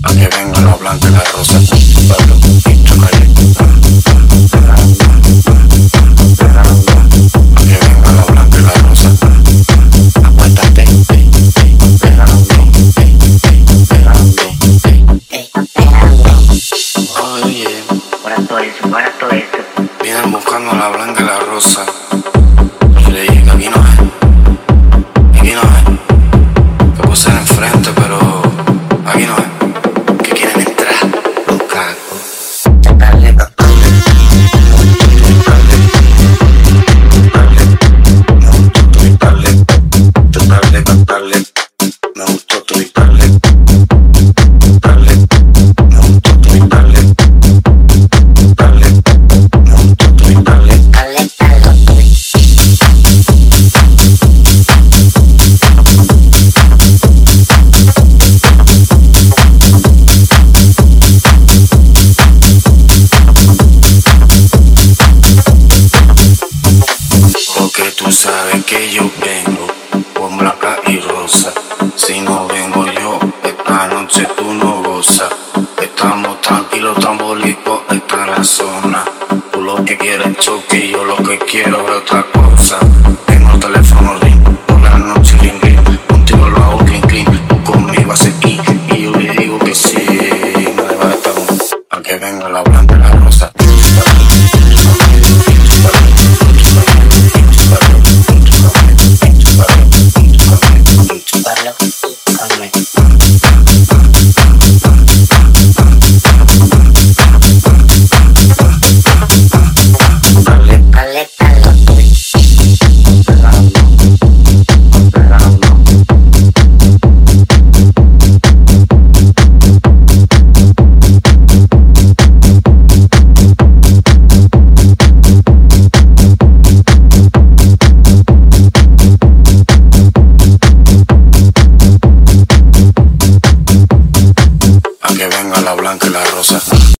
A que venga la blanca y la rosa, pablo y chocolate. A que venga la blanca y la rosa, aguántate. Oye, buenas tardes, buenas tardes. Vienen buscando la blanca y la rosa. que yo vengo con blanca y rosa. anabólico el corazón. Tú lo que quieres choque, yo lo que quiero es otra cosa.